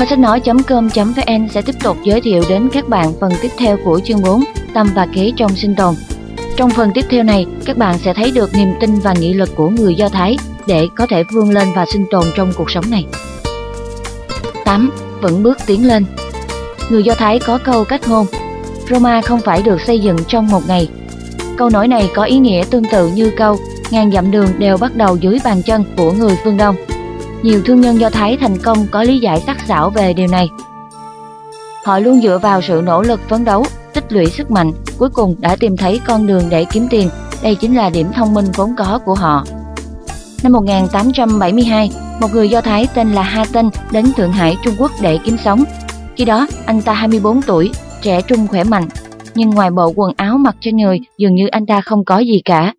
Kho sách nói.com.vn sẽ tiếp tục giới thiệu đến các bạn phần tiếp theo của chương 4 Tâm và kế trong sinh tồn. Trong phần tiếp theo này, các bạn sẽ thấy được niềm tin và nghị lực của người Do Thái để có thể vươn lên và sinh tồn trong cuộc sống này. 8. Vẫn bước tiến lên Người Do Thái có câu cách ngôn Roma không phải được xây dựng trong một ngày. Câu nói này có ý nghĩa tương tự như câu ngàn dặm đường đều bắt đầu dưới bàn chân của người phương Đông. Nhiều thương nhân Do Thái thành công có lý giải sắc sảo về điều này. Họ luôn dựa vào sự nỗ lực phấn đấu, tích lũy sức mạnh, cuối cùng đã tìm thấy con đường để kiếm tiền. Đây chính là điểm thông minh vốn có của họ. Năm 1872, một người Do Thái tên là Ha Tinh đến Thượng Hải, Trung Quốc để kiếm sống. Khi đó, anh ta 24 tuổi, trẻ trung khỏe mạnh, nhưng ngoài bộ quần áo mặc trên người dường như anh ta không có gì cả.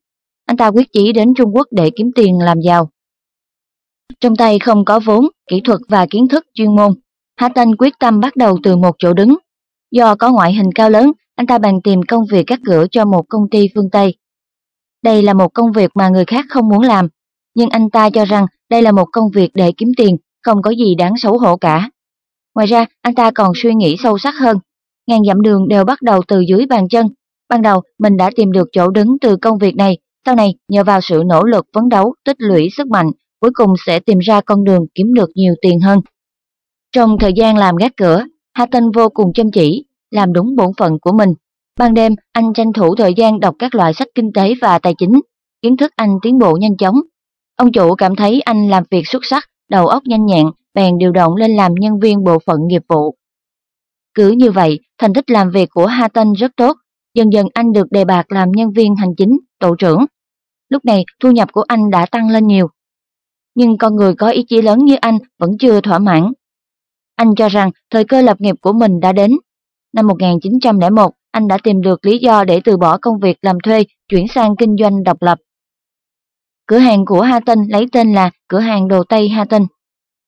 Anh ta quyết chí đến Trung Quốc để kiếm tiền làm giàu. Trong tay không có vốn, kỹ thuật và kiến thức chuyên môn, Hà Tinh quyết tâm bắt đầu từ một chỗ đứng. Do có ngoại hình cao lớn, anh ta bàn tìm công việc cắt cửa cho một công ty phương Tây. Đây là một công việc mà người khác không muốn làm, nhưng anh ta cho rằng đây là một công việc để kiếm tiền, không có gì đáng xấu hổ cả. Ngoài ra, anh ta còn suy nghĩ sâu sắc hơn. Ngàn dặm đường đều bắt đầu từ dưới bàn chân. Ban đầu, mình đã tìm được chỗ đứng từ công việc này, sau này nhờ vào sự nỗ lực phấn đấu, tích lũy sức mạnh, cuối cùng sẽ tìm ra con đường kiếm được nhiều tiền hơn. Trong thời gian làm gác cửa, Hà Tinh vô cùng chăm chỉ, làm đúng bổn phận của mình. Ban đêm, anh tranh thủ thời gian đọc các loại sách kinh tế và tài chính, kiến thức anh tiến bộ nhanh chóng. Ông chủ cảm thấy anh làm việc xuất sắc, đầu óc nhanh nhẹn, bèn điều động lên làm nhân viên bộ phận nghiệp vụ. Cứ như vậy, thành tích làm việc của Hà Tinh rất tốt, dần dần anh được đề bạt làm nhân viên hành chính, tổ trưởng. Lúc này, thu nhập của anh đã tăng lên nhiều. Nhưng con người có ý chí lớn như anh vẫn chưa thỏa mãn. Anh cho rằng thời cơ lập nghiệp của mình đã đến. Năm 1901, anh đã tìm được lý do để từ bỏ công việc làm thuê, chuyển sang kinh doanh độc lập. Cửa hàng của Ha Tinh lấy tên là cửa hàng đồ Tây Ha Tinh.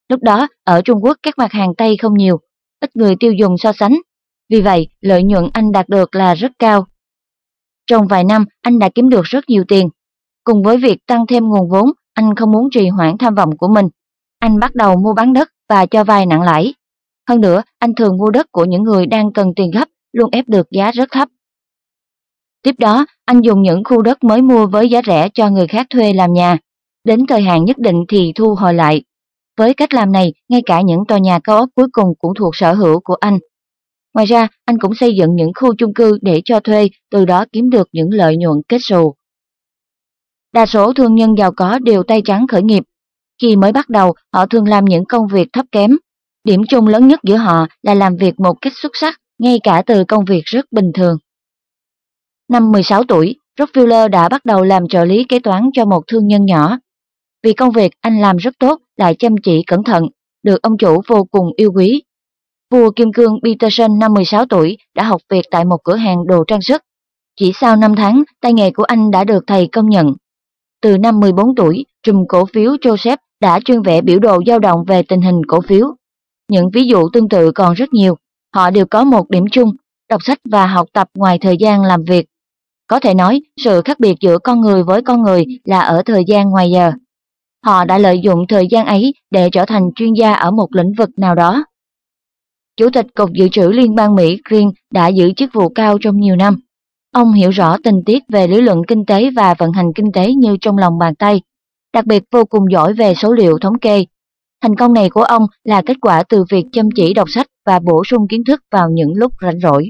Lúc đó, ở Trung Quốc các mặt hàng Tây không nhiều, ít người tiêu dùng so sánh. Vì vậy, lợi nhuận anh đạt được là rất cao. Trong vài năm, anh đã kiếm được rất nhiều tiền. Cùng với việc tăng thêm nguồn vốn, anh không muốn trì hoãn tham vọng của mình. Anh bắt đầu mua bán đất và cho vay nặng lãi. Hơn nữa, anh thường mua đất của những người đang cần tiền gấp, luôn ép được giá rất thấp. Tiếp đó, anh dùng những khu đất mới mua với giá rẻ cho người khác thuê làm nhà. Đến thời hạn nhất định thì thu hồi lại. Với cách làm này, ngay cả những tòa nhà cao ốc cuối cùng cũng thuộc sở hữu của anh. Ngoài ra, anh cũng xây dựng những khu chung cư để cho thuê, từ đó kiếm được những lợi nhuận kết xù. Đa số thương nhân giàu có đều tay trắng khởi nghiệp. Khi mới bắt đầu, họ thường làm những công việc thấp kém. Điểm chung lớn nhất giữa họ là làm việc một cách xuất sắc, ngay cả từ công việc rất bình thường. Năm 16 tuổi, Rockefeller đã bắt đầu làm trợ lý kế toán cho một thương nhân nhỏ. Vì công việc anh làm rất tốt, lại chăm chỉ cẩn thận, được ông chủ vô cùng yêu quý. Vua Kim Cương Peterson năm 16 tuổi đã học việc tại một cửa hàng đồ trang sức. Chỉ sau 5 tháng, tay nghề của anh đã được thầy công nhận. Từ năm 14 tuổi, trùm cổ phiếu Joseph đã chuyên vẽ biểu đồ dao động về tình hình cổ phiếu. Những ví dụ tương tự còn rất nhiều. Họ đều có một điểm chung, đọc sách và học tập ngoài thời gian làm việc. Có thể nói, sự khác biệt giữa con người với con người là ở thời gian ngoài giờ. Họ đã lợi dụng thời gian ấy để trở thành chuyên gia ở một lĩnh vực nào đó. Chủ tịch Cục Dự trữ Liên bang Mỹ Green đã giữ chức vụ cao trong nhiều năm. Ông hiểu rõ tình tiết về lý luận kinh tế và vận hành kinh tế như trong lòng bàn tay, đặc biệt vô cùng giỏi về số liệu thống kê. Thành công này của ông là kết quả từ việc chăm chỉ đọc sách và bổ sung kiến thức vào những lúc rảnh rỗi.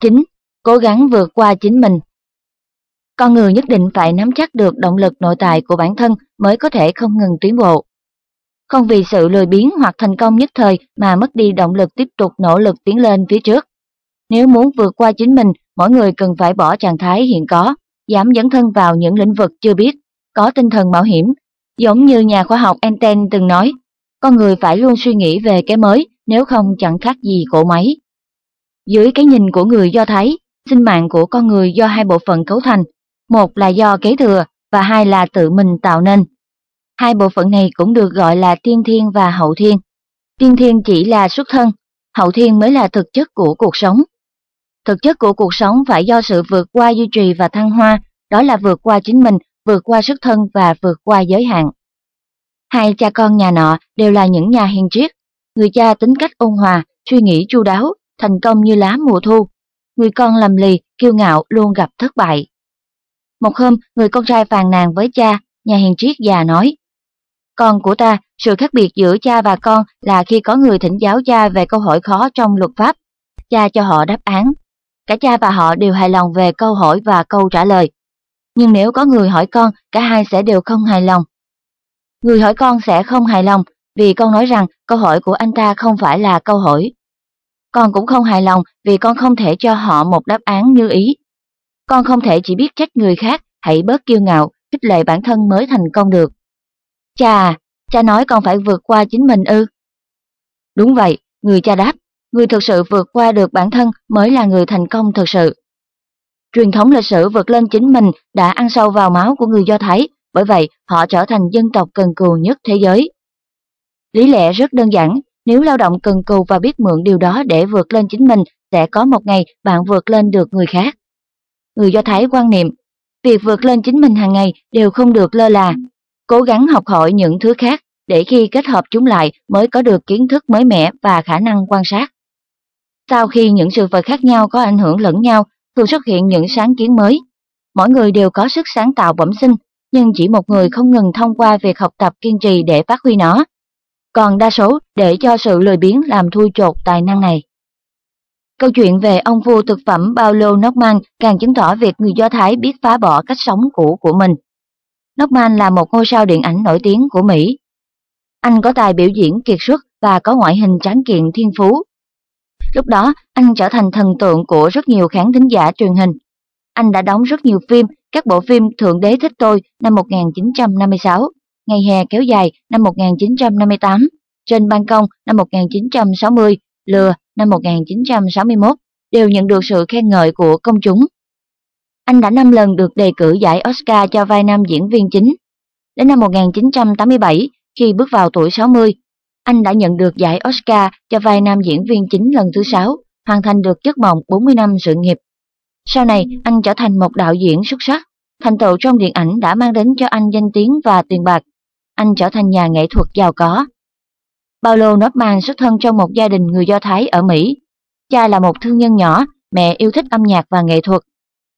9. Cố gắng vượt qua chính mình Con người nhất định phải nắm chắc được động lực nội tại của bản thân mới có thể không ngừng tiến bộ. Không vì sự lười biếng hoặc thành công nhất thời mà mất đi động lực tiếp tục nỗ lực tiến lên phía trước. Nếu muốn vượt qua chính mình, mỗi người cần phải bỏ trạng thái hiện có, dám dấn thân vào những lĩnh vực chưa biết, có tinh thần mạo hiểm. Giống như nhà khoa học Einstein từng nói, con người phải luôn suy nghĩ về cái mới, nếu không chẳng khác gì cỗ máy. Dưới cái nhìn của người Do Thái, sinh mạng của con người do hai bộ phận cấu thành, một là do kế thừa và hai là tự mình tạo nên. Hai bộ phận này cũng được gọi là tiên thiên và hậu thiên. Tiên thiên chỉ là xuất thân, hậu thiên mới là thực chất của cuộc sống. Thực chất của cuộc sống phải do sự vượt qua duy trì và thăng hoa, đó là vượt qua chính mình, vượt qua sức thân và vượt qua giới hạn. Hai cha con nhà nọ đều là những nhà hiền triết. người cha tính cách ôn hòa, suy nghĩ chu đáo, thành công như lá mùa thu. Người con lầm lì, kiêu ngạo luôn gặp thất bại. Một hôm, người con trai phàn nàn với cha, nhà hiền triết già nói. Con của ta, sự khác biệt giữa cha và con là khi có người thỉnh giáo cha về câu hỏi khó trong luật pháp, cha cho họ đáp án. Cả cha và họ đều hài lòng về câu hỏi và câu trả lời. Nhưng nếu có người hỏi con, cả hai sẽ đều không hài lòng. Người hỏi con sẽ không hài lòng vì con nói rằng câu hỏi của anh ta không phải là câu hỏi. Con cũng không hài lòng vì con không thể cho họ một đáp án như ý. Con không thể chỉ biết trách người khác, hãy bớt kiêu ngạo, khích lệ bản thân mới thành công được. Cha, cha nói con phải vượt qua chính mình ư? Đúng vậy, người cha đáp, người thực sự vượt qua được bản thân mới là người thành công thực sự. Truyền thống lịch sử vượt lên chính mình đã ăn sâu vào máu của người Do Thái, bởi vậy họ trở thành dân tộc cần cù nhất thế giới. Lý lẽ rất đơn giản, nếu lao động cần cù và biết mượn điều đó để vượt lên chính mình, sẽ có một ngày bạn vượt lên được người khác. Người Do Thái quan niệm, việc vượt lên chính mình hàng ngày đều không được lơ là, cố gắng học hỏi những thứ khác để khi kết hợp chúng lại mới có được kiến thức mới mẻ và khả năng quan sát. Sau khi những sự vật khác nhau có ảnh hưởng lẫn nhau, thường xuất hiện những sáng kiến mới. Mỗi người đều có sức sáng tạo bẩm sinh, nhưng chỉ một người không ngừng thông qua việc học tập kiên trì để phát huy nó. Còn đa số để cho sự lười biếng làm thui chột tài năng này. Câu chuyện về ông vua thực phẩm Paulo Norman càng chứng tỏ việc người Do Thái biết phá bỏ cách sống cũ của mình. Norman là một ngôi sao điện ảnh nổi tiếng của Mỹ. Anh có tài biểu diễn kiệt xuất và có ngoại hình tráng kiện thiên phú. Lúc đó, anh trở thành thần tượng của rất nhiều khán thính giả truyền hình. Anh đã đóng rất nhiều phim, các bộ phim Thượng Đế Thích Tôi năm 1956, Ngày hè kéo dài năm 1958, Trên ban công năm 1960, Lừa năm 1961 đều nhận được sự khen ngợi của công chúng. Anh đã 5 lần được đề cử giải Oscar cho vai nam diễn viên chính. Đến năm 1987, khi bước vào tuổi 60, anh đã nhận được giải Oscar cho vai nam diễn viên chính lần thứ 6, hoàn thành được giấc mộng 40 năm sự nghiệp. Sau này, anh trở thành một đạo diễn xuất sắc. Thành tựu trong điện ảnh đã mang đến cho anh danh tiếng và tiền bạc. Anh trở thành nhà nghệ thuật giàu có. Paulo Norman xuất thân trong một gia đình người Do Thái ở Mỹ. Cha là một thương nhân nhỏ, mẹ yêu thích âm nhạc và nghệ thuật.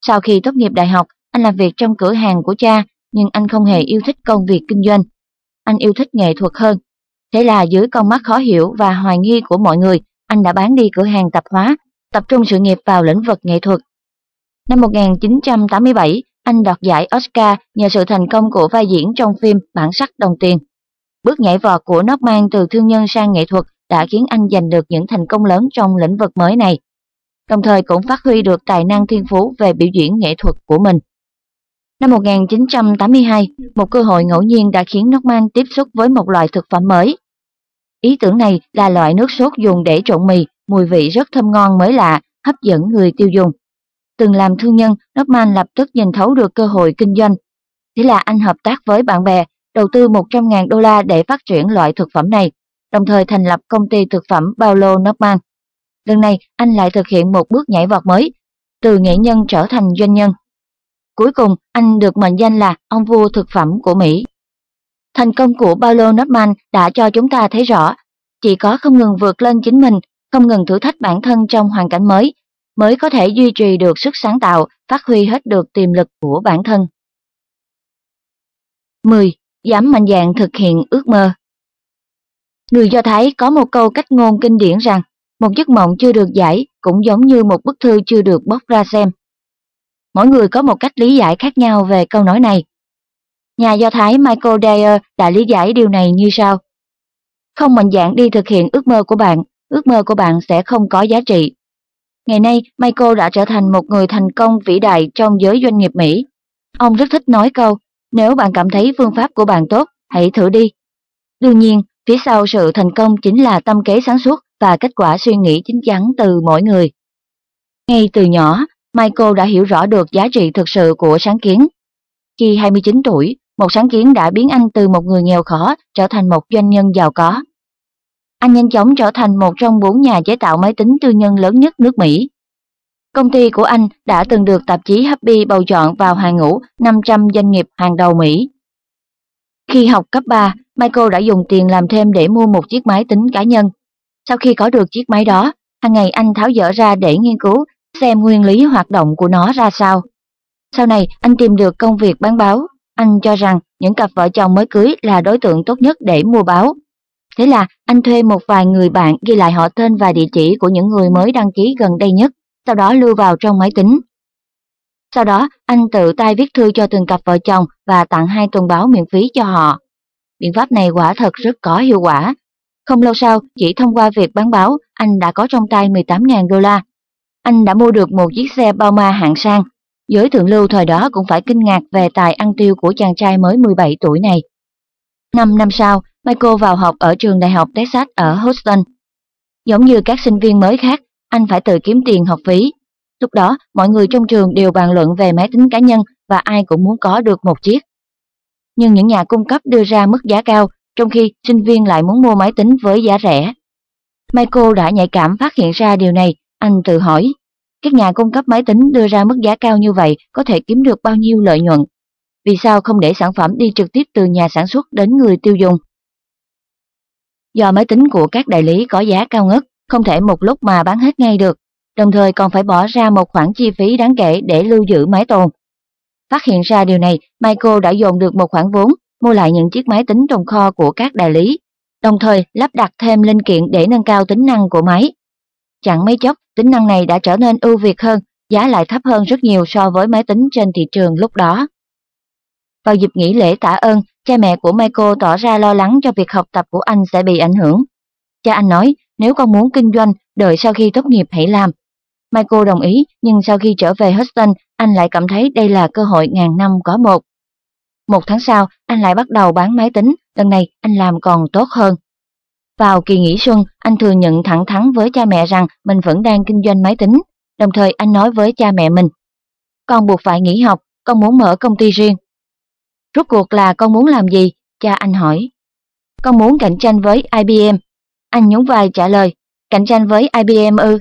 Sau khi tốt nghiệp đại học, anh làm việc trong cửa hàng của cha, nhưng anh không hề yêu thích công việc kinh doanh. Anh yêu thích nghệ thuật hơn. Thế là dưới con mắt khó hiểu và hoài nghi của mọi người, anh đã bán đi cửa hàng tạp hóa, tập trung sự nghiệp vào lĩnh vực nghệ thuật. Năm 1987, anh đoạt giải Oscar nhờ sự thành công của vai diễn trong phim Bản sắc đồng tiền. Bước nhảy vọt của Norman từ thương nhân sang nghệ thuật đã khiến anh giành được những thành công lớn trong lĩnh vực mới này, đồng thời cũng phát huy được tài năng thiên phú về biểu diễn nghệ thuật của mình. Năm 1982, một cơ hội ngẫu nhiên đã khiến Norman tiếp xúc với một loại thực phẩm mới. Ý tưởng này là loại nước sốt dùng để trộn mì, mùi vị rất thơm ngon mới lạ, hấp dẫn người tiêu dùng. Từng làm thương nhân, Norman lập tức nhìn thấu được cơ hội kinh doanh. Thế là anh hợp tác với bạn bè, đầu tư 100.000 đô la để phát triển loại thực phẩm này, đồng thời thành lập công ty thực phẩm Paulo Norman. Lần này, anh lại thực hiện một bước nhảy vọt mới, từ nghệ nhân trở thành doanh nhân. Cuối cùng, anh được mệnh danh là ông vua thực phẩm của Mỹ. Thành công của Paulo Norman đã cho chúng ta thấy rõ, chỉ có không ngừng vượt lên chính mình, không ngừng thử thách bản thân trong hoàn cảnh mới, mới có thể duy trì được sức sáng tạo, phát huy hết được tiềm lực của bản thân. 10. Dám mạnh dạn thực hiện ước mơ Người Do Thái có một câu cách ngôn kinh điển rằng, một giấc mộng chưa được giải cũng giống như một bức thư chưa được bóc ra xem. Mỗi người có một cách lý giải khác nhau về câu nói này. Nhà Do Thái Michael Dyer đã lý giải điều này như sau. Không mạnh dạn đi thực hiện ước mơ của bạn, ước mơ của bạn sẽ không có giá trị. Ngày nay, Michael đã trở thành một người thành công vĩ đại trong giới doanh nghiệp Mỹ. Ông rất thích nói câu, nếu bạn cảm thấy phương pháp của bạn tốt, hãy thử đi. Đương nhiên, phía sau sự thành công chính là tâm kế sáng suốt và kết quả suy nghĩ chính chắn từ mỗi người. Ngay từ nhỏ, Michael đã hiểu rõ được giá trị thực sự của sáng kiến. Khi 29 tuổi, một sáng kiến đã biến anh từ một người nghèo khó trở thành một doanh nhân giàu có. Anh nhanh chóng trở thành một trong bốn nhà chế tạo máy tính tư nhân lớn nhất nước Mỹ. Công ty của anh đã từng được tạp chí Happy bầu chọn vào hàng ngũ 500 doanh nghiệp hàng đầu Mỹ. Khi học cấp 3, Michael đã dùng tiền làm thêm để mua một chiếc máy tính cá nhân. Sau khi có được chiếc máy đó, hàng ngày anh tháo dỡ ra để nghiên cứu xem nguyên lý hoạt động của nó ra sao. Sau này, anh tìm được công việc bán báo. Anh cho rằng những cặp vợ chồng mới cưới là đối tượng tốt nhất để mua báo. Thế là anh thuê một vài người bạn ghi lại họ tên và địa chỉ của những người mới đăng ký gần đây nhất, sau đó lưu vào trong máy tính. Sau đó, anh tự tay viết thư cho từng cặp vợ chồng và tặng hai tuần báo miễn phí cho họ. Biện pháp này quả thật rất có hiệu quả. Không lâu sau, chỉ thông qua việc bán báo, anh đã có trong tay 18.000 đô la. Anh đã mua được một chiếc xe Bauma hạng sang. Giới thượng lưu thời đó cũng phải kinh ngạc về tài ăn tiêu của chàng trai mới 17 tuổi này. Năm năm sau, Michael vào học ở trường đại học Texas ở Houston. Giống như các sinh viên mới khác, anh phải tự kiếm tiền học phí. Lúc đó, mọi người trong trường đều bàn luận về máy tính cá nhân và ai cũng muốn có được một chiếc. Nhưng những nhà cung cấp đưa ra mức giá cao, trong khi sinh viên lại muốn mua máy tính với giá rẻ. Michael đã nhạy cảm phát hiện ra điều này, anh tự hỏi, các nhà cung cấp máy tính đưa ra mức giá cao như vậy có thể kiếm được bao nhiêu lợi nhuận? Vì sao không để sản phẩm đi trực tiếp từ nhà sản xuất đến người tiêu dùng? Do máy tính của các đại lý có giá cao ngất, không thể một lúc mà bán hết ngay được, đồng thời còn phải bỏ ra một khoản chi phí đáng kể để lưu giữ máy tồn. Phát hiện ra điều này, Michael đã dồn được một khoản vốn, mua lại những chiếc máy tính trong kho của các đại lý, đồng thời lắp đặt thêm linh kiện để nâng cao tính năng của máy. Chẳng mấy chốc, tính năng này đã trở nên ưu việt hơn, giá lại thấp hơn rất nhiều so với máy tính trên thị trường lúc đó. Vào dịp nghỉ lễ tạ ơn, cha mẹ của Michael tỏ ra lo lắng cho việc học tập của anh sẽ bị ảnh hưởng. Cha anh nói, nếu con muốn kinh doanh, đợi sau khi tốt nghiệp hãy làm. Michael đồng ý, nhưng sau khi trở về Houston, anh lại cảm thấy đây là cơ hội ngàn năm có một. Một tháng sau, anh lại bắt đầu bán máy tính, lần này anh làm còn tốt hơn. Vào kỳ nghỉ xuân, anh thừa nhận thẳng thắn với cha mẹ rằng mình vẫn đang kinh doanh máy tính, đồng thời anh nói với cha mẹ mình. Con buộc phải nghỉ học, con muốn mở công ty riêng. Rốt cuộc là con muốn làm gì? Cha anh hỏi. Con muốn cạnh tranh với IBM. Anh nhún vai trả lời, cạnh tranh với IBM ư.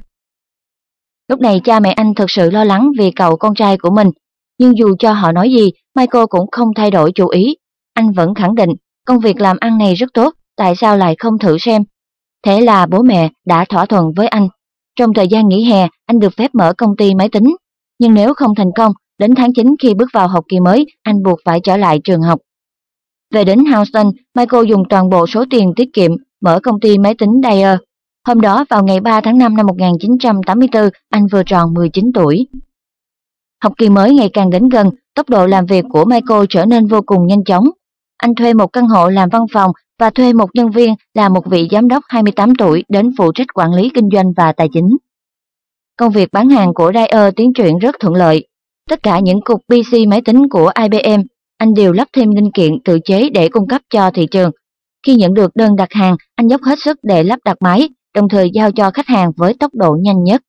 Lúc này cha mẹ anh thật sự lo lắng vì cậu con trai của mình, nhưng dù cho họ nói gì, Michael cũng không thay đổi chủ ý. Anh vẫn khẳng định công việc làm ăn này rất tốt, tại sao lại không thử xem. Thế là bố mẹ đã thỏa thuận với anh. Trong thời gian nghỉ hè, anh được phép mở công ty máy tính. Nhưng nếu không thành công, đến tháng 9 khi bước vào học kỳ mới, anh buộc phải trở lại trường học. Về đến Houston, Michael dùng toàn bộ số tiền tiết kiệm mở công ty máy tính Dyer. Hôm đó vào ngày 3 tháng 5 năm 1984, anh vừa tròn 19 tuổi. Học kỳ mới ngày càng đến gần, tốc độ làm việc của Michael trở nên vô cùng nhanh chóng. Anh thuê một căn hộ làm văn phòng và thuê một nhân viên là một vị giám đốc 28 tuổi đến phụ trách quản lý kinh doanh và tài chính. Công việc bán hàng của Dyer tiến triển rất thuận lợi. Tất cả những cục PC máy tính của IBM, anh đều lắp thêm linh kiện tự chế để cung cấp cho thị trường. Khi nhận được đơn đặt hàng, anh dốc hết sức để lắp đặt máy, đồng thời giao cho khách hàng với tốc độ nhanh nhất.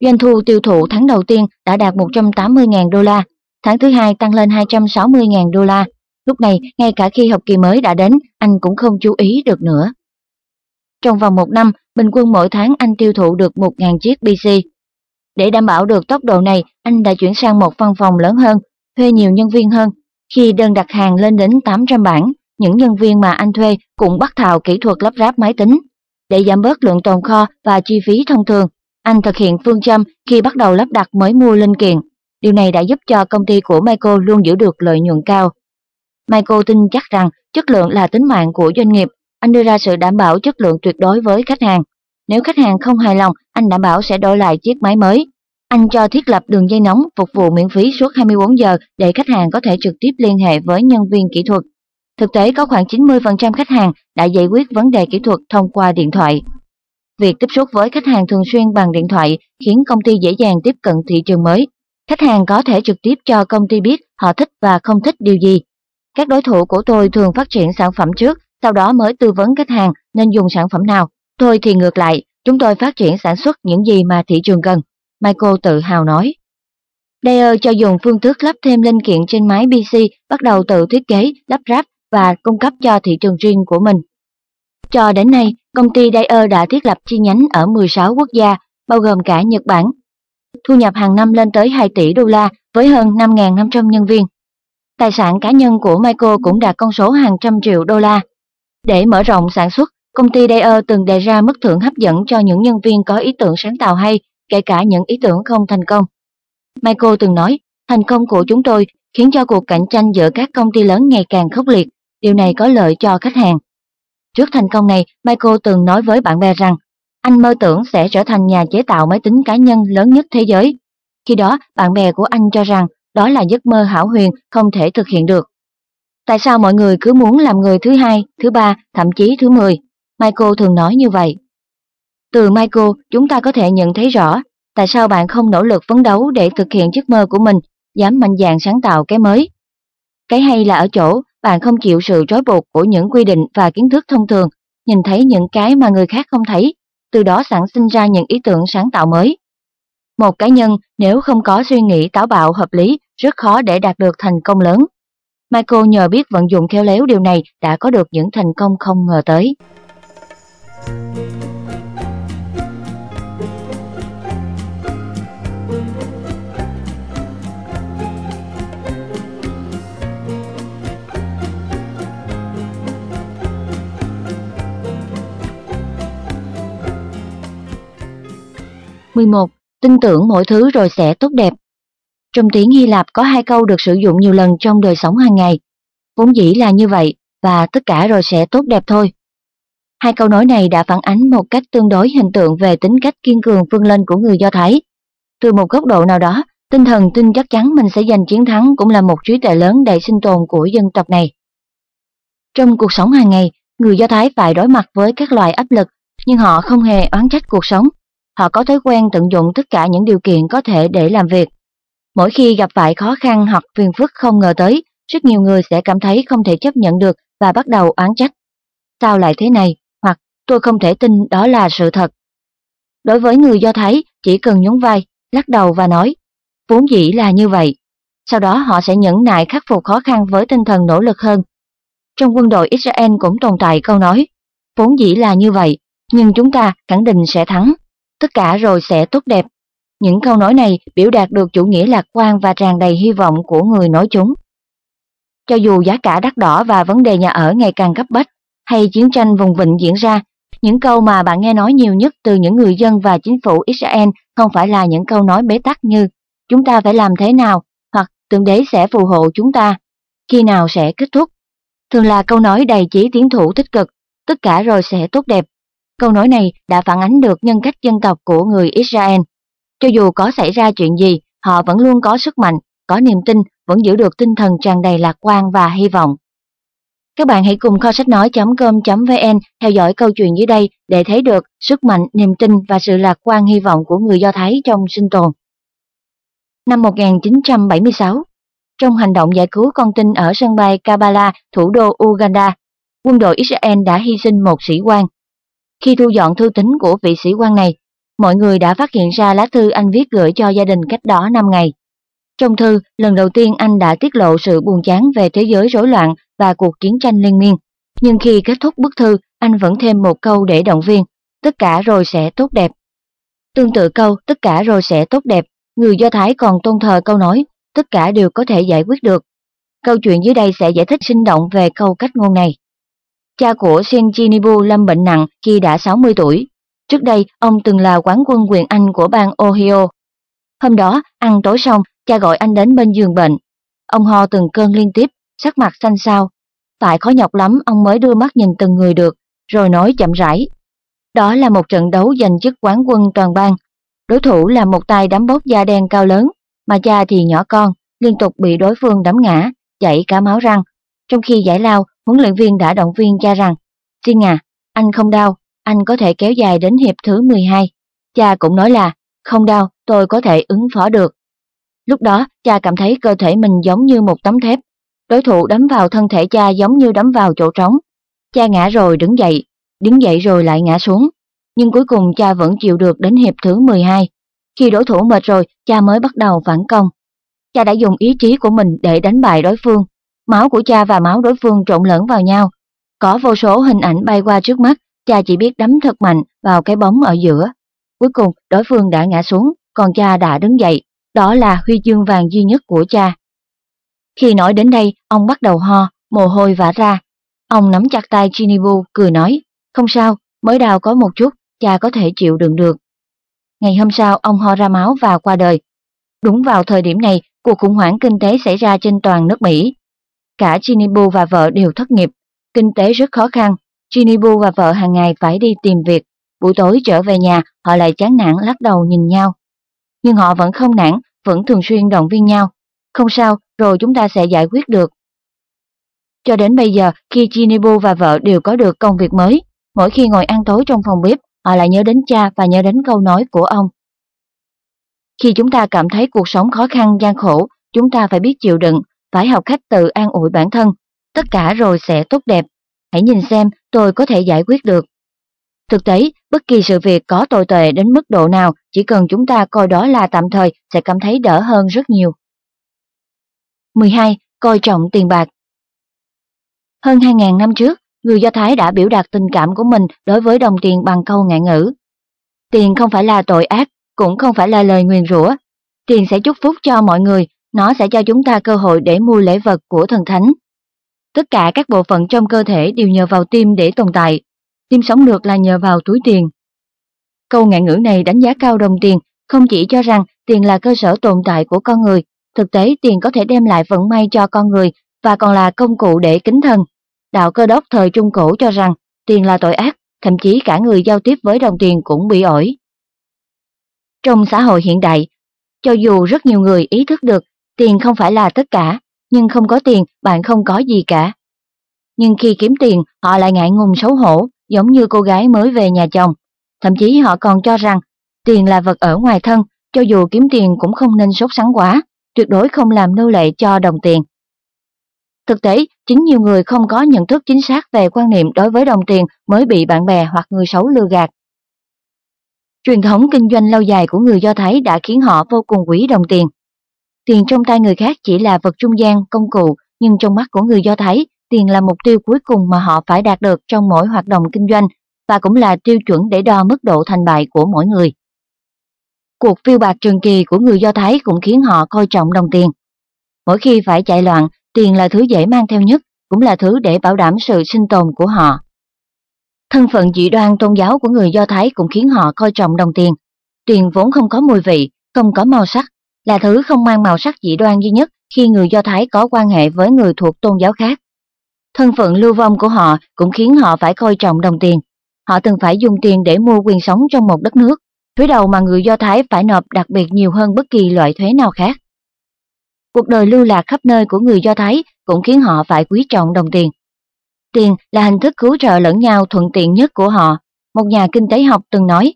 Doanh thu tiêu thụ tháng đầu tiên đã đạt 180.000 đô la, tháng thứ hai tăng lên 260.000 đô la. Lúc này, ngay cả khi học kỳ mới đã đến, anh cũng không chú ý được nữa. Trong vòng một năm, bình quân mỗi tháng anh tiêu thụ được 1.000 chiếc PC. Để đảm bảo được tốc độ này, anh đã chuyển sang một văn phòng lớn hơn, thuê nhiều nhân viên hơn. Khi đơn đặt hàng lên đến 800 bản, những nhân viên mà anh thuê cũng bắt thạo kỹ thuật lắp ráp máy tính. Để giảm bớt lượng tồn kho và chi phí thông thường, anh thực hiện phương châm khi bắt đầu lắp đặt mới mua linh kiện. Điều này đã giúp cho công ty của Michael luôn giữ được lợi nhuận cao. Michael tin chắc rằng chất lượng là tính mạng của doanh nghiệp. Anh đưa ra sự đảm bảo chất lượng tuyệt đối với khách hàng. Nếu khách hàng không hài lòng, anh đảm bảo sẽ đổi lại chiếc máy mới. Anh cho thiết lập đường dây nóng phục vụ miễn phí suốt 24 giờ để khách hàng có thể trực tiếp liên hệ với nhân viên kỹ thuật. Thực tế có khoảng 90% khách hàng đã giải quyết vấn đề kỹ thuật thông qua điện thoại. Việc tiếp xúc với khách hàng thường xuyên bằng điện thoại khiến công ty dễ dàng tiếp cận thị trường mới. Khách hàng có thể trực tiếp cho công ty biết họ thích và không thích điều gì. Các đối thủ của tôi thường phát triển sản phẩm trước, sau đó mới tư vấn khách hàng nên dùng sản phẩm nào. Tôi thì ngược lại, chúng tôi phát triển sản xuất những gì mà thị trường cần. Michael tự hào nói. Dyer cho dùng phương thức lắp thêm linh kiện trên máy PC bắt đầu tự thiết kế, lắp ráp và cung cấp cho thị trường riêng của mình. Cho đến nay, công ty Dyer đã thiết lập chi nhánh ở 16 quốc gia, bao gồm cả Nhật Bản. Thu nhập hàng năm lên tới 2 tỷ đô la với hơn 5.500 nhân viên. Tài sản cá nhân của Michael cũng đạt con số hàng trăm triệu đô la. Để mở rộng sản xuất, công ty Dayer từng đề ra mức thưởng hấp dẫn cho những nhân viên có ý tưởng sáng tạo hay, kể cả những ý tưởng không thành công. Michael từng nói, thành công của chúng tôi khiến cho cuộc cạnh tranh giữa các công ty lớn ngày càng khốc liệt, điều này có lợi cho khách hàng. Trước thành công này, Michael từng nói với bạn bè rằng, anh mơ tưởng sẽ trở thành nhà chế tạo máy tính cá nhân lớn nhất thế giới. Khi đó, bạn bè của anh cho rằng đó là giấc mơ hảo huyền không thể thực hiện được. Tại sao mọi người cứ muốn làm người thứ hai, thứ ba, thậm chí thứ mười? Michael thường nói như vậy. Từ Michael, chúng ta có thể nhận thấy rõ tại sao bạn không nỗ lực phấn đấu để thực hiện giấc mơ của mình, dám mạnh dạn sáng tạo cái mới. Cái hay là ở chỗ, bạn không chịu sự trói buộc của những quy định và kiến thức thông thường, nhìn thấy những cái mà người khác không thấy, từ đó sản sinh ra những ý tưởng sáng tạo mới. Một cá nhân nếu không có suy nghĩ táo bạo hợp lý rất khó để đạt được thành công lớn. Michael nhờ biết vận dụng khéo léo điều này đã có được những thành công không ngờ tới. 11. Tin tưởng mọi thứ rồi sẽ tốt đẹp. Trong tiếng Hy Lạp có hai câu được sử dụng nhiều lần trong đời sống hàng ngày. Vốn dĩ là như vậy và tất cả rồi sẽ tốt đẹp thôi. Hai câu nói này đã phản ánh một cách tương đối hình tượng về tính cách kiên cường vươn lên của người Do Thái. Từ một góc độ nào đó, tinh thần tin chắc chắn mình sẽ giành chiến thắng cũng là một trí tuệ lớn để sinh tồn của dân tộc này. Trong cuộc sống hàng ngày, người Do Thái phải đối mặt với các loại áp lực, nhưng họ không hề oán trách cuộc sống Họ có thói quen tận dụng tất cả những điều kiện có thể để làm việc. Mỗi khi gặp phải khó khăn hoặc phiền phức không ngờ tới, rất nhiều người sẽ cảm thấy không thể chấp nhận được và bắt đầu oán trách. Sao lại thế này? Hoặc tôi không thể tin đó là sự thật. Đối với người Do Thái, chỉ cần nhún vai, lắc đầu và nói, vốn dĩ là như vậy. Sau đó họ sẽ nhẫn nại khắc phục khó khăn với tinh thần nỗ lực hơn. Trong quân đội Israel cũng tồn tại câu nói, vốn dĩ là như vậy, nhưng chúng ta khẳng định sẽ thắng tất cả rồi sẽ tốt đẹp. Những câu nói này biểu đạt được chủ nghĩa lạc quan và tràn đầy hy vọng của người nói chúng. Cho dù giá cả đắt đỏ và vấn đề nhà ở ngày càng cấp bách, hay chiến tranh vùng vịnh diễn ra, những câu mà bạn nghe nói nhiều nhất từ những người dân và chính phủ Israel không phải là những câu nói bế tắc như chúng ta phải làm thế nào hoặc tượng đế sẽ phù hộ chúng ta, khi nào sẽ kết thúc. Thường là câu nói đầy chỉ tiến thủ tích cực, tất cả rồi sẽ tốt đẹp. Câu nói này đã phản ánh được nhân cách dân tộc của người Israel. Cho dù có xảy ra chuyện gì, họ vẫn luôn có sức mạnh, có niềm tin, vẫn giữ được tinh thần tràn đầy lạc quan và hy vọng. Các bạn hãy cùng kho sách nói.com.vn theo dõi câu chuyện dưới đây để thấy được sức mạnh, niềm tin và sự lạc quan hy vọng của người Do Thái trong sinh tồn. Năm 1976, trong hành động giải cứu con tin ở sân bay Kampala, thủ đô Uganda, quân đội Israel đã hy sinh một sĩ quan khi thu dọn thư tín của vị sĩ quan này, mọi người đã phát hiện ra lá thư anh viết gửi cho gia đình cách đó 5 ngày. Trong thư, lần đầu tiên anh đã tiết lộ sự buồn chán về thế giới rối loạn và cuộc chiến tranh liên miên. Nhưng khi kết thúc bức thư, anh vẫn thêm một câu để động viên, tất cả rồi sẽ tốt đẹp. Tương tự câu tất cả rồi sẽ tốt đẹp, người Do Thái còn tôn thờ câu nói, tất cả đều có thể giải quyết được. Câu chuyện dưới đây sẽ giải thích sinh động về câu cách ngôn này. Cha của Shinjinibu lâm bệnh nặng khi đã 60 tuổi. Trước đây, ông từng là quán quân quyền Anh của bang Ohio. Hôm đó, ăn tối xong, cha gọi anh đến bên giường bệnh. Ông ho từng cơn liên tiếp, sắc mặt xanh xao. Tại khó nhọc lắm, ông mới đưa mắt nhìn từng người được, rồi nói chậm rãi. Đó là một trận đấu giành chức quán quân toàn bang. Đối thủ là một tay đám bốc da đen cao lớn, mà cha thì nhỏ con, liên tục bị đối phương đấm ngã, chảy cả máu răng. Trong khi giải lao, huấn luyện viên đã động viên cha rằng, Xin à, anh không đau, anh có thể kéo dài đến hiệp thứ 12. Cha cũng nói là, không đau, tôi có thể ứng phó được. Lúc đó, cha cảm thấy cơ thể mình giống như một tấm thép. Đối thủ đấm vào thân thể cha giống như đấm vào chỗ trống. Cha ngã rồi đứng dậy, đứng dậy rồi lại ngã xuống. Nhưng cuối cùng cha vẫn chịu được đến hiệp thứ 12. Khi đối thủ mệt rồi, cha mới bắt đầu phản công. Cha đã dùng ý chí của mình để đánh bại đối phương. Máu của cha và máu đối phương trộn lẫn vào nhau. Có vô số hình ảnh bay qua trước mắt, cha chỉ biết đấm thật mạnh vào cái bóng ở giữa. Cuối cùng, đối phương đã ngã xuống, còn cha đã đứng dậy. Đó là huy chương vàng duy nhất của cha. Khi nói đến đây, ông bắt đầu ho, mồ hôi vã ra. Ông nắm chặt tay Chinibu, cười nói, Không sao, mới đau có một chút, cha có thể chịu đựng được. Ngày hôm sau, ông ho ra máu và qua đời. Đúng vào thời điểm này, cuộc khủng hoảng kinh tế xảy ra trên toàn nước Mỹ. Cả Chinibu và vợ đều thất nghiệp, kinh tế rất khó khăn. Chinibu và vợ hàng ngày phải đi tìm việc, buổi tối trở về nhà họ lại chán nản lắc đầu nhìn nhau. Nhưng họ vẫn không nản, vẫn thường xuyên động viên nhau. Không sao, rồi chúng ta sẽ giải quyết được. Cho đến bây giờ, khi Chinibu và vợ đều có được công việc mới, mỗi khi ngồi ăn tối trong phòng bếp, họ lại nhớ đến cha và nhớ đến câu nói của ông. Khi chúng ta cảm thấy cuộc sống khó khăn, gian khổ, chúng ta phải biết chịu đựng, phải học cách tự an ủi bản thân. Tất cả rồi sẽ tốt đẹp. Hãy nhìn xem tôi có thể giải quyết được. Thực tế, bất kỳ sự việc có tồi tệ đến mức độ nào, chỉ cần chúng ta coi đó là tạm thời sẽ cảm thấy đỡ hơn rất nhiều. 12. Coi trọng tiền bạc Hơn 2.000 năm trước, người Do Thái đã biểu đạt tình cảm của mình đối với đồng tiền bằng câu ngạn ngữ. Tiền không phải là tội ác, cũng không phải là lời nguyền rủa. Tiền sẽ chúc phúc cho mọi người, nó sẽ cho chúng ta cơ hội để mua lễ vật của thần thánh. Tất cả các bộ phận trong cơ thể đều nhờ vào tim để tồn tại. Tim sống được là nhờ vào túi tiền. Câu ngạn ngữ này đánh giá cao đồng tiền, không chỉ cho rằng tiền là cơ sở tồn tại của con người, thực tế tiền có thể đem lại vận may cho con người và còn là công cụ để kính thần. Đạo cơ đốc thời Trung Cổ cho rằng tiền là tội ác, thậm chí cả người giao tiếp với đồng tiền cũng bị ổi. Trong xã hội hiện đại, cho dù rất nhiều người ý thức được tiền không phải là tất cả, nhưng không có tiền bạn không có gì cả. Nhưng khi kiếm tiền, họ lại ngại ngùng xấu hổ, giống như cô gái mới về nhà chồng. Thậm chí họ còn cho rằng tiền là vật ở ngoài thân, cho dù kiếm tiền cũng không nên sốt sắng quá, tuyệt đối không làm nô lệ cho đồng tiền. Thực tế, chính nhiều người không có nhận thức chính xác về quan niệm đối với đồng tiền mới bị bạn bè hoặc người xấu lừa gạt. Truyền thống kinh doanh lâu dài của người Do Thái đã khiến họ vô cùng quý đồng tiền. Tiền trong tay người khác chỉ là vật trung gian, công cụ, nhưng trong mắt của người Do Thái, tiền là mục tiêu cuối cùng mà họ phải đạt được trong mỗi hoạt động kinh doanh và cũng là tiêu chuẩn để đo mức độ thành bại của mỗi người. Cuộc phiêu bạc trường kỳ của người Do Thái cũng khiến họ coi trọng đồng tiền. Mỗi khi phải chạy loạn, tiền là thứ dễ mang theo nhất, cũng là thứ để bảo đảm sự sinh tồn của họ. Thân phận dị đoan tôn giáo của người Do Thái cũng khiến họ coi trọng đồng tiền. Tiền vốn không có mùi vị, không có màu sắc, là thứ không mang màu sắc dị đoan duy nhất khi người Do Thái có quan hệ với người thuộc tôn giáo khác. Thân phận lưu vong của họ cũng khiến họ phải coi trọng đồng tiền. Họ từng phải dùng tiền để mua quyền sống trong một đất nước, thuế đầu mà người Do Thái phải nộp đặc biệt nhiều hơn bất kỳ loại thuế nào khác. Cuộc đời lưu lạc khắp nơi của người Do Thái cũng khiến họ phải quý trọng đồng tiền. Tiền là hình thức cứu trợ lẫn nhau thuận tiện nhất của họ. Một nhà kinh tế học từng nói,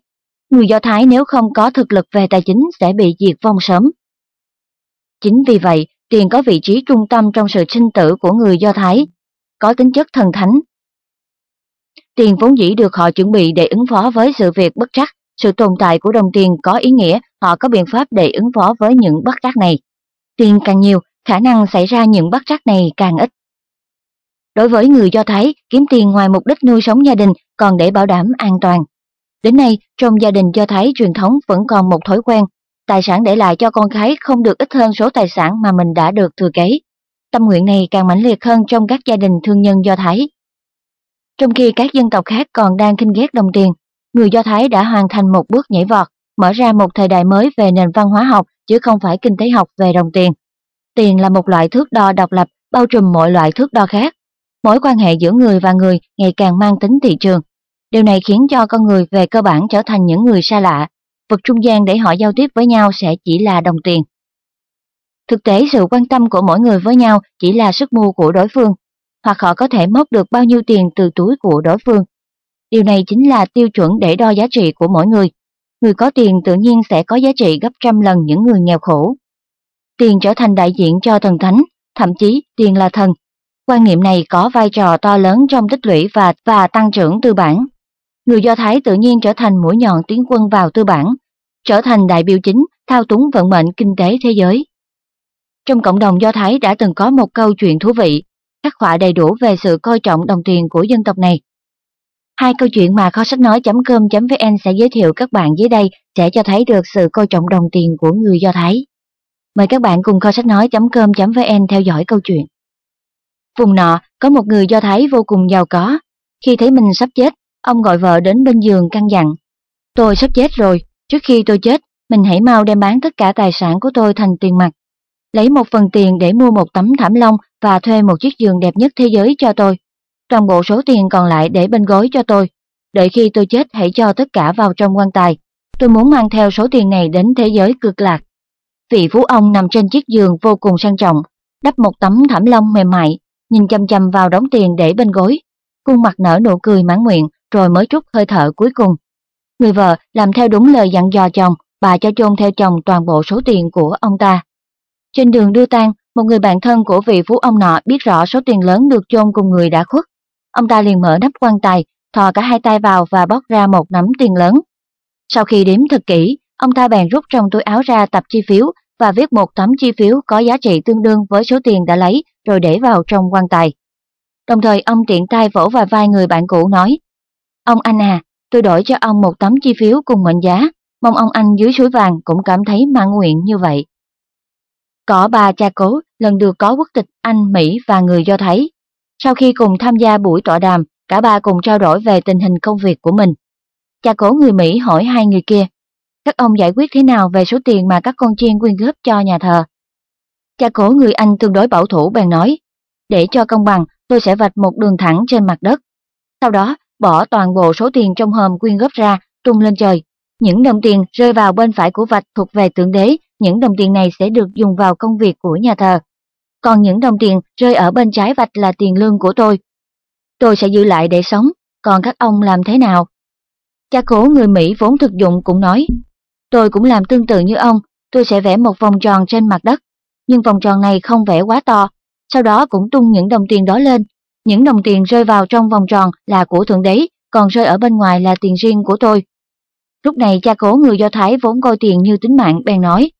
người Do Thái nếu không có thực lực về tài chính sẽ bị diệt vong sớm. Chính vì vậy, tiền có vị trí trung tâm trong sự sinh tử của người Do Thái, có tính chất thần thánh. Tiền vốn dĩ được họ chuẩn bị để ứng phó với sự việc bất trắc, sự tồn tại của đồng tiền có ý nghĩa họ có biện pháp để ứng phó với những bất trắc này. Tiền càng nhiều, khả năng xảy ra những bất trắc này càng ít. Đối với người Do Thái, kiếm tiền ngoài mục đích nuôi sống gia đình còn để bảo đảm an toàn. Đến nay, trong gia đình Do Thái truyền thống vẫn còn một thói quen, tài sản để lại cho con cái không được ít hơn số tài sản mà mình đã được thừa kế. Tâm nguyện này càng mãnh liệt hơn trong các gia đình thương nhân Do Thái. Trong khi các dân tộc khác còn đang kinh ghét đồng tiền, người Do Thái đã hoàn thành một bước nhảy vọt, mở ra một thời đại mới về nền văn hóa học chứ không phải kinh tế học về đồng tiền. Tiền là một loại thước đo độc lập bao trùm mọi loại thước đo khác. Mối quan hệ giữa người và người ngày càng mang tính thị trường. Điều này khiến cho con người về cơ bản trở thành những người xa lạ. Vật trung gian để họ giao tiếp với nhau sẽ chỉ là đồng tiền. Thực tế sự quan tâm của mỗi người với nhau chỉ là sức mua của đối phương, hoặc họ có thể móc được bao nhiêu tiền từ túi của đối phương. Điều này chính là tiêu chuẩn để đo giá trị của mỗi người. Người có tiền tự nhiên sẽ có giá trị gấp trăm lần những người nghèo khổ. Tiền trở thành đại diện cho thần thánh, thậm chí tiền là thần. Quan niệm này có vai trò to lớn trong tích lũy và và tăng trưởng tư bản. Người Do Thái tự nhiên trở thành mũi nhọn tiến quân vào tư bản, trở thành đại biểu chính thao túng vận mệnh kinh tế thế giới. Trong cộng đồng Do Thái đã từng có một câu chuyện thú vị, khắc họa đầy đủ về sự coi trọng đồng tiền của dân tộc này. Hai câu chuyện mà kho sách nói.com.vn sẽ giới thiệu các bạn dưới đây sẽ cho thấy được sự coi trọng đồng tiền của người Do Thái. Mời các bạn cùng kho sách nói.com.vn theo dõi câu chuyện. Vùng nọ có một người Do Thái vô cùng giàu có. Khi thấy mình sắp chết, ông gọi vợ đến bên giường căn dặn. Tôi sắp chết rồi, trước khi tôi chết, mình hãy mau đem bán tất cả tài sản của tôi thành tiền mặt. Lấy một phần tiền để mua một tấm thảm lông và thuê một chiếc giường đẹp nhất thế giới cho tôi. Toàn bộ số tiền còn lại để bên gối cho tôi. Đợi khi tôi chết hãy cho tất cả vào trong quan tài. Tôi muốn mang theo số tiền này đến thế giới cực lạc. Vị phú ông nằm trên chiếc giường vô cùng sang trọng, đắp một tấm thảm lông mềm mại, nhìn chăm chăm vào đống tiền để bên gối. Khuôn mặt nở nụ cười mãn nguyện rồi mới trút hơi thở cuối cùng. Người vợ làm theo đúng lời dặn dò chồng, bà cho chôn theo chồng toàn bộ số tiền của ông ta. Trên đường đưa tang, một người bạn thân của vị phú ông nọ biết rõ số tiền lớn được chôn cùng người đã khuất. Ông ta liền mở nắp quan tài, thò cả hai tay vào và bóc ra một nắm tiền lớn. Sau khi đếm thật kỹ, ông ta bèn rút trong túi áo ra tập chi phiếu và viết một tấm chi phiếu có giá trị tương đương với số tiền đã lấy rồi để vào trong quan tài. Đồng thời ông tiện tay vỗ vào vai người bạn cũ nói, Ông anh à, tôi đổi cho ông một tấm chi phiếu cùng mệnh giá, mong ông anh dưới suối vàng cũng cảm thấy mãn nguyện như vậy. Có ba cha cố lần được có quốc tịch Anh, Mỹ và người Do Thái. Sau khi cùng tham gia buổi tọa đàm, cả ba cùng trao đổi về tình hình công việc của mình. Cha cố người Mỹ hỏi hai người kia, các ông giải quyết thế nào về số tiền mà các con chiên quyên góp cho nhà thờ? Cha cố người Anh tương đối bảo thủ bèn nói, để cho công bằng, tôi sẽ vạch một đường thẳng trên mặt đất. Sau đó, bỏ toàn bộ số tiền trong hòm quyên góp ra, tung lên trời. Những đồng tiền rơi vào bên phải của vạch thuộc về tượng đế, những đồng tiền này sẽ được dùng vào công việc của nhà thờ. Còn những đồng tiền rơi ở bên trái vạch là tiền lương của tôi. Tôi sẽ giữ lại để sống, còn các ông làm thế nào? Cha cố người Mỹ vốn thực dụng cũng nói, tôi cũng làm tương tự như ông, tôi sẽ vẽ một vòng tròn trên mặt đất, nhưng vòng tròn này không vẽ quá to, sau đó cũng tung những đồng tiền đó lên, những đồng tiền rơi vào trong vòng tròn là của Thượng Đế, còn rơi ở bên ngoài là tiền riêng của tôi. Lúc này cha cố người Do Thái vốn coi tiền như tính mạng bèn nói,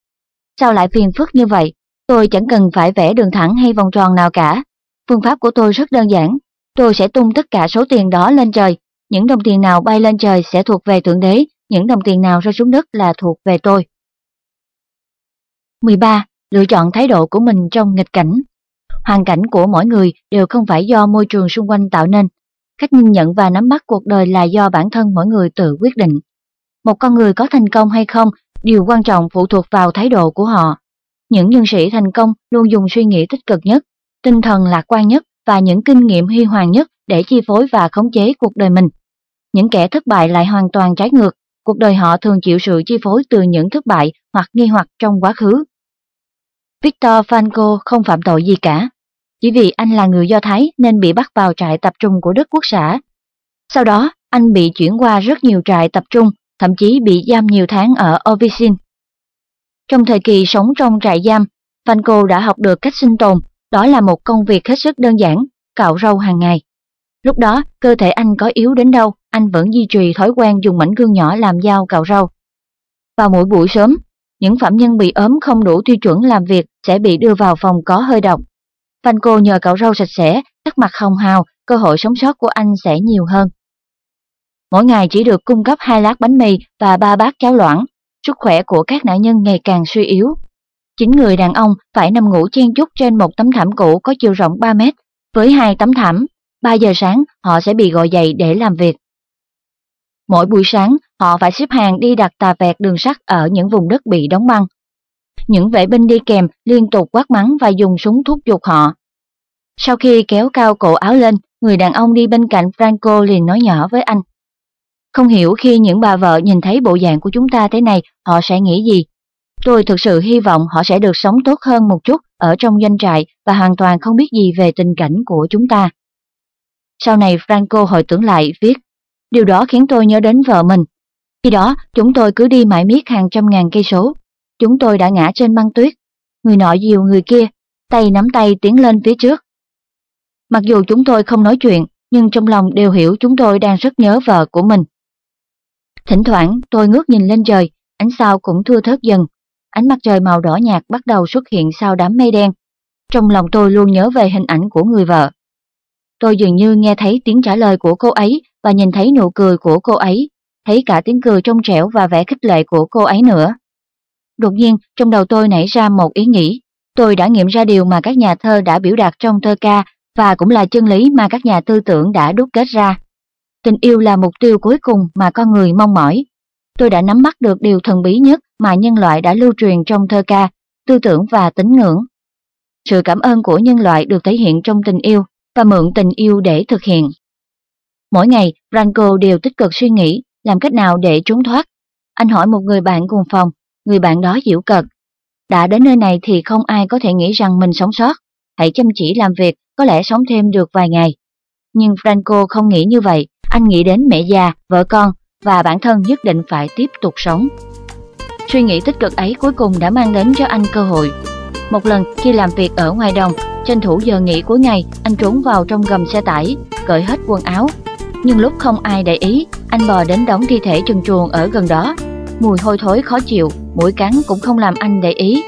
sao lại phiền phức như vậy, tôi chẳng cần phải vẽ đường thẳng hay vòng tròn nào cả. Phương pháp của tôi rất đơn giản, tôi sẽ tung tất cả số tiền đó lên trời, những đồng tiền nào bay lên trời sẽ thuộc về Thượng Đế, những đồng tiền nào rơi xuống đất là thuộc về tôi. 13. Lựa chọn thái độ của mình trong nghịch cảnh Hoàn cảnh của mỗi người đều không phải do môi trường xung quanh tạo nên. Cách nhìn nhận và nắm bắt cuộc đời là do bản thân mỗi người tự quyết định. Một con người có thành công hay không, điều quan trọng phụ thuộc vào thái độ của họ. Những nhân sĩ thành công luôn dùng suy nghĩ tích cực nhất, tinh thần lạc quan nhất và những kinh nghiệm huy hoàng nhất để chi phối và khống chế cuộc đời mình. Những kẻ thất bại lại hoàn toàn trái ngược, cuộc đời họ thường chịu sự chi phối từ những thất bại hoặc nghi hoặc trong quá khứ. Victor Franco không phạm tội gì cả. Chỉ vì anh là người Do Thái nên bị bắt vào trại tập trung của Đức Quốc xã. Sau đó, anh bị chuyển qua rất nhiều trại tập trung, thậm chí bị giam nhiều tháng ở Ovisin. Trong thời kỳ sống trong trại giam, Franco đã học được cách sinh tồn, đó là một công việc hết sức đơn giản, cạo râu hàng ngày. Lúc đó, cơ thể anh có yếu đến đâu, anh vẫn duy trì thói quen dùng mảnh gương nhỏ làm dao cạo râu. Vào mỗi buổi sớm, những phạm nhân bị ốm không đủ tiêu chuẩn làm việc sẽ bị đưa vào phòng có hơi độc. Franco nhờ cạo râu sạch sẽ, sắc mặt hồng hào, cơ hội sống sót của anh sẽ nhiều hơn. Mỗi ngày chỉ được cung cấp hai lát bánh mì và ba bát cháo loãng, sức khỏe của các nạn nhân ngày càng suy yếu. Chính người đàn ông phải nằm ngủ chen chúc trên một tấm thảm cũ có chiều rộng 3 mét, với hai tấm thảm, 3 giờ sáng họ sẽ bị gọi dậy để làm việc. Mỗi buổi sáng, họ phải xếp hàng đi đặt tà vẹt đường sắt ở những vùng đất bị đóng băng. Những vệ binh đi kèm liên tục quát mắng và dùng súng thúc giục họ. Sau khi kéo cao cổ áo lên, người đàn ông đi bên cạnh Franco liền nói nhỏ với anh. Không hiểu khi những bà vợ nhìn thấy bộ dạng của chúng ta thế này, họ sẽ nghĩ gì. Tôi thực sự hy vọng họ sẽ được sống tốt hơn một chút ở trong doanh trại và hoàn toàn không biết gì về tình cảnh của chúng ta. Sau này Franco hồi tưởng lại viết, điều đó khiến tôi nhớ đến vợ mình. Khi đó, chúng tôi cứ đi mãi miết hàng trăm ngàn cây số. Chúng tôi đã ngã trên băng tuyết. Người nọ dìu người kia, tay nắm tay tiến lên phía trước. Mặc dù chúng tôi không nói chuyện, nhưng trong lòng đều hiểu chúng tôi đang rất nhớ vợ của mình. Thỉnh thoảng tôi ngước nhìn lên trời, ánh sao cũng thưa thớt dần. Ánh mặt trời màu đỏ nhạt bắt đầu xuất hiện sau đám mây đen. Trong lòng tôi luôn nhớ về hình ảnh của người vợ. Tôi dường như nghe thấy tiếng trả lời của cô ấy và nhìn thấy nụ cười của cô ấy, thấy cả tiếng cười trong trẻo và vẻ khích lệ của cô ấy nữa. Đột nhiên, trong đầu tôi nảy ra một ý nghĩ. Tôi đã nghiệm ra điều mà các nhà thơ đã biểu đạt trong thơ ca và cũng là chân lý mà các nhà tư tưởng đã đúc kết ra. Tình yêu là mục tiêu cuối cùng mà con người mong mỏi. Tôi đã nắm bắt được điều thần bí nhất mà nhân loại đã lưu truyền trong thơ ca, tư tưởng và tín ngưỡng. Sự cảm ơn của nhân loại được thể hiện trong tình yêu và mượn tình yêu để thực hiện. Mỗi ngày, Franco đều tích cực suy nghĩ làm cách nào để trốn thoát. Anh hỏi một người bạn cùng phòng, người bạn đó giễu cợt. Đã đến nơi này thì không ai có thể nghĩ rằng mình sống sót. Hãy chăm chỉ làm việc, có lẽ sống thêm được vài ngày. Nhưng Franco không nghĩ như vậy, anh nghĩ đến mẹ già, vợ con và bản thân nhất định phải tiếp tục sống. Suy nghĩ tích cực ấy cuối cùng đã mang đến cho anh cơ hội. Một lần khi làm việc ở ngoài đồng, tranh thủ giờ nghỉ cuối ngày, anh trốn vào trong gầm xe tải, cởi hết quần áo. Nhưng lúc không ai để ý, anh bò đến đống thi thể trần truồng ở gần đó. Mùi hôi thối khó chịu, mũi cắn cũng không làm anh để ý.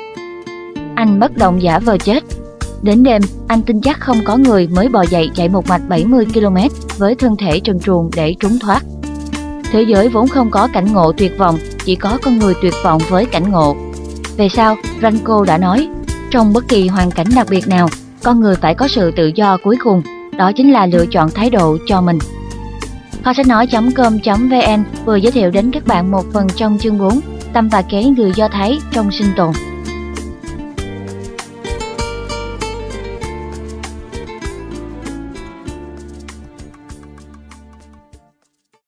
Anh bất động giả vờ chết. Đến đêm, anh tin chắc không có người mới bò dậy chạy một mạch 70 km với thân thể trần truồng để trốn thoát. Thế giới vốn không có cảnh ngộ tuyệt vọng, chỉ có con người tuyệt vọng với cảnh ngộ. Về sau, Ranko đã nói, trong bất kỳ hoàn cảnh đặc biệt nào, con người phải có sự tự do cuối cùng, đó chính là lựa chọn thái độ cho mình. Kho sách nói.com.vn vừa giới thiệu đến các bạn một phần trong chương 4 Tâm và kế, người Do Thái, trong sinh tồn.